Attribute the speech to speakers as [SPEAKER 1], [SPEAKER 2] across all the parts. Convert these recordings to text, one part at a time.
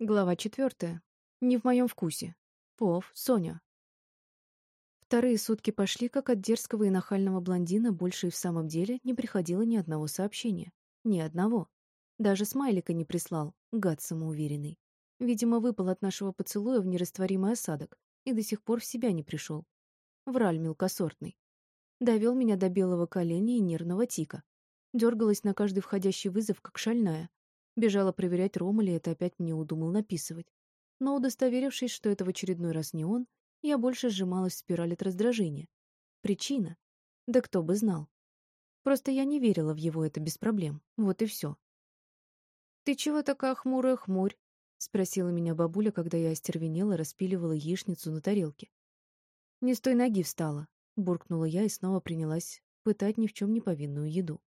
[SPEAKER 1] Глава четвертая. Не в моем вкусе. Пов, Соня. Вторые сутки пошли, как от дерзкого и нахального блондина больше и в самом деле не приходило ни одного сообщения. Ни одного. Даже смайлика не прислал, гад самоуверенный. Видимо, выпал от нашего поцелуя в нерастворимый осадок и до сих пор в себя не пришел. Враль мелкосортный. Довел меня до белого коленя и нервного тика. Дергалась на каждый входящий вызов, как шальная, Бежала проверять, Рома ли это опять мне удумал написывать. Но, удостоверившись, что это в очередной раз не он, я больше сжималась в спираль от раздражения. Причина? Да кто бы знал. Просто я не верила в его это без проблем. Вот и все. «Ты чего такая хмурая хмурь?» — спросила меня бабуля, когда я остервенела, распиливала яичницу на тарелке. «Не с той ноги встала», — буркнула я и снова принялась пытать ни в чем не повинную еду.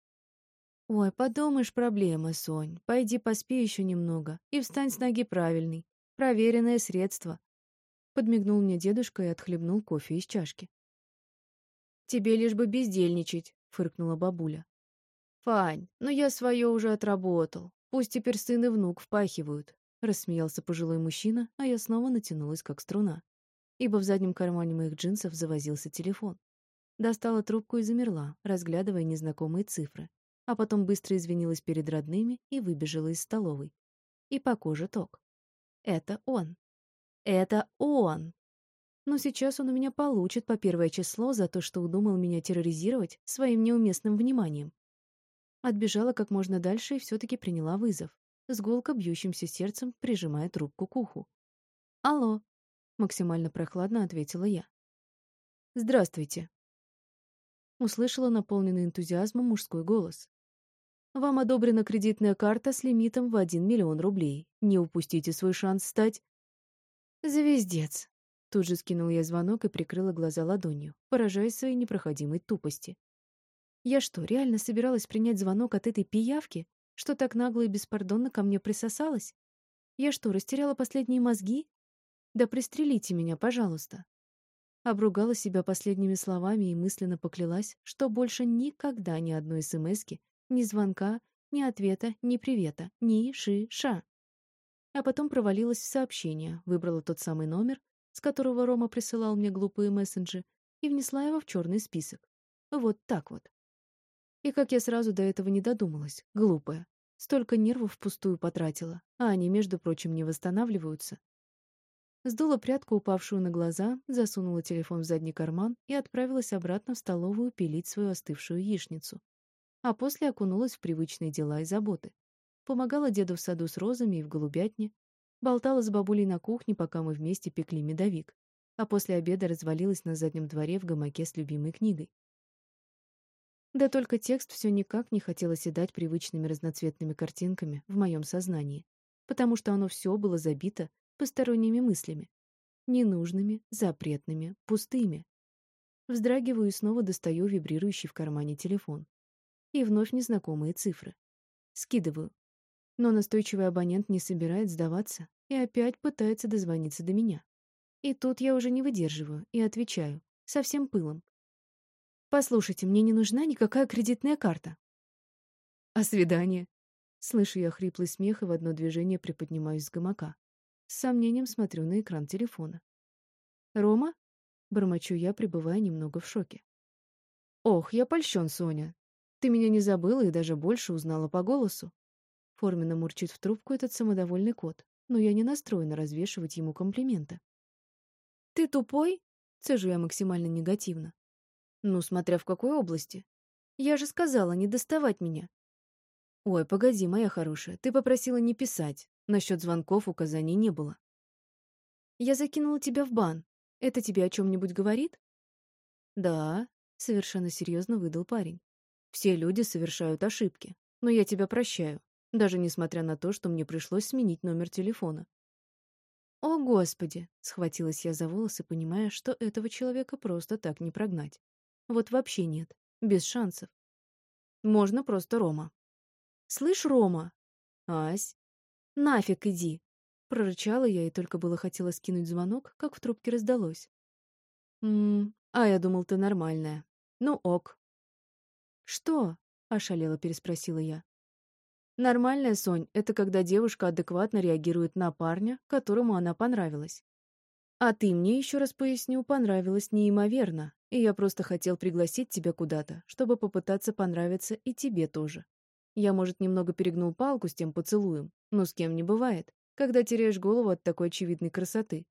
[SPEAKER 1] «Ой, подумаешь, проблема, Сонь. Пойди поспи еще немного и встань с ноги правильный. Проверенное средство». Подмигнул мне дедушка и отхлебнул кофе из чашки. «Тебе лишь бы бездельничать», — фыркнула бабуля. «Фань, ну я свое уже отработал. Пусть теперь сын и внук впахивают», — рассмеялся пожилой мужчина, а я снова натянулась, как струна, ибо в заднем кармане моих джинсов завозился телефон. Достала трубку и замерла, разглядывая незнакомые цифры а потом быстро извинилась перед родными и выбежала из столовой. И по коже ток. Это он. Это он! Но сейчас он у меня получит по первое число за то, что удумал меня терроризировать своим неуместным вниманием. Отбежала как можно дальше и все-таки приняла вызов, с гулко бьющимся сердцем прижимая трубку к уху. «Алло», — максимально прохладно ответила я. «Здравствуйте», — услышала наполненный энтузиазмом мужской голос. Вам одобрена кредитная карта с лимитом в 1 миллион рублей. Не упустите свой шанс стать... Звездец. Тут же скинул я звонок и прикрыла глаза ладонью, поражаясь своей непроходимой тупости. Я что, реально собиралась принять звонок от этой пиявки, что так нагло и беспардонно ко мне присосалась? Я что, растеряла последние мозги? Да пристрелите меня, пожалуйста. Обругала себя последними словами и мысленно поклялась, что больше никогда ни одной смски ни звонка, ни ответа, ни привета, ни ши-ша. А потом провалилась в сообщение, выбрала тот самый номер, с которого Рома присылал мне глупые мессенджи, и внесла его в черный список. Вот так вот. И как я сразу до этого не додумалась, глупая. Столько нервов впустую потратила, а они, между прочим, не восстанавливаются. Сдула прядку, упавшую на глаза, засунула телефон в задний карман и отправилась обратно в столовую пилить свою остывшую яичницу а после окунулась в привычные дела и заботы. Помогала деду в саду с розами и в голубятне, болтала с бабулей на кухне, пока мы вместе пекли медовик, а после обеда развалилась на заднем дворе в гамаке с любимой книгой. Да только текст все никак не хотел оседать привычными разноцветными картинками в моем сознании, потому что оно все было забито посторонними мыслями, ненужными, запретными, пустыми. Вздрагиваю и снова достаю вибрирующий в кармане телефон и вновь незнакомые цифры. Скидываю. Но настойчивый абонент не собирает сдаваться и опять пытается дозвониться до меня. И тут я уже не выдерживаю и отвечаю, со всем пылом. «Послушайте, мне не нужна никакая кредитная карта». «А свидание?» Слышу я хриплый смех и в одно движение приподнимаюсь с гамака. С сомнением смотрю на экран телефона. «Рома?» — бормочу я, пребывая немного в шоке. «Ох, я польщен, Соня. Ты меня не забыла и даже больше узнала по голосу. Форменно мурчит в трубку этот самодовольный кот, но я не настроена развешивать ему комплименты. «Ты тупой?» — цежу я максимально негативно. «Ну, смотря в какой области. Я же сказала не доставать меня». «Ой, погоди, моя хорошая, ты попросила не писать. Насчет звонков указаний не было». «Я закинула тебя в бан. Это тебе о чем-нибудь говорит?» «Да», — совершенно серьезно выдал парень. Все люди совершают ошибки, но я тебя прощаю, даже несмотря на то, что мне пришлось сменить номер телефона. «О, Господи!» — схватилась я за волосы, понимая, что этого человека просто так не прогнать. Вот вообще нет, без шансов. Можно просто Рома. «Слышь, Рома!» «Ась!» «Нафиг иди!» Прорычала я и только было хотела скинуть звонок, как в трубке раздалось. «Ммм, а я думал, ты нормальная. Ну ок, «Что?» — ошалело переспросила я. Нормальная, Сонь, это когда девушка адекватно реагирует на парня, которому она понравилась. А ты мне, еще раз поясню, понравилась неимоверно, и я просто хотел пригласить тебя куда-то, чтобы попытаться понравиться и тебе тоже. Я, может, немного перегнул палку с тем поцелуем, но с кем не бывает, когда теряешь голову от такой очевидной красоты.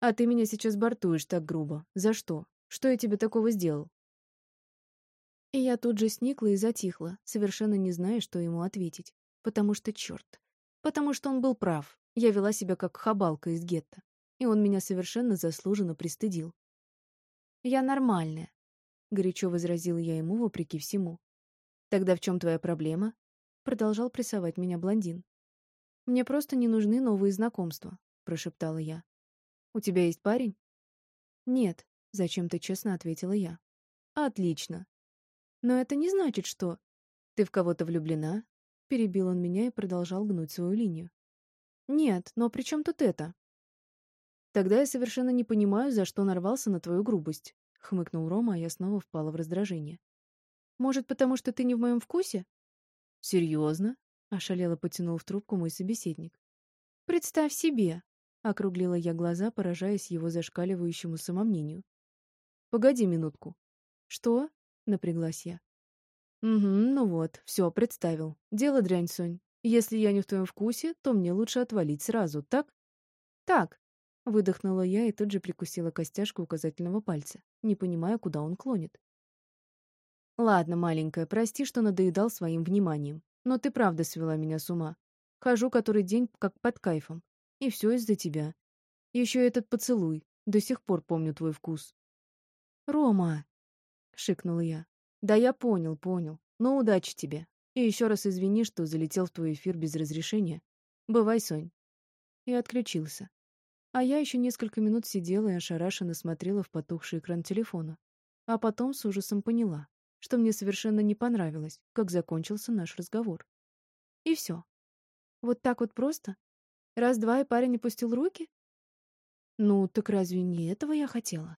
[SPEAKER 1] А ты меня сейчас бортуешь так грубо. За что? Что я тебе такого сделал? И я тут же сникла и затихла, совершенно не зная, что ему ответить. Потому что, черт, потому что он был прав. Я вела себя как хабалка из гетто и он меня совершенно заслуженно пристыдил. «Я нормальная», — горячо возразила я ему вопреки всему. «Тогда в чем твоя проблема?» — продолжал прессовать меня блондин. «Мне просто не нужны новые знакомства», — прошептала я. «У тебя есть парень?» «Нет», — зачем-то честно ответила я. «Отлично. Но это не значит, что...» «Ты в кого-то влюблена?» Перебил он меня и продолжал гнуть свою линию. «Нет, но при чем тут это?» Тогда я совершенно не понимаю, за что нарвался на твою грубость, хмыкнул Рома, а я снова впала в раздражение. Может, потому что ты не в моем вкусе? Серьезно? ошалело потянул в трубку мой собеседник. Представь себе, округлила я глаза, поражаясь его зашкаливающему самомнению. Погоди минутку. Что? напряглась я. Угу, ну вот, все, представил. Дело дрянь, Сонь. Если я не в твоем вкусе, то мне лучше отвалить сразу, так? Так, Выдохнула я и тут же прикусила костяшку указательного пальца, не понимая, куда он клонит. «Ладно, маленькая, прости, что надоедал своим вниманием. Но ты правда свела меня с ума. Хожу который день как под кайфом. И все из-за тебя. Еще этот поцелуй. До сих пор помню твой вкус». «Рома!» — шикнула я. «Да я понял, понял. Но удачи тебе. И еще раз извини, что залетел в твой эфир без разрешения. Бывай, Сонь». И отключился. А я еще несколько минут сидела и ошарашенно смотрела в потухший экран телефона. А потом с ужасом поняла, что мне совершенно не понравилось, как закончился наш разговор. И все. Вот так вот просто? Раз-два и парень опустил руки? Ну, так разве не этого я хотела?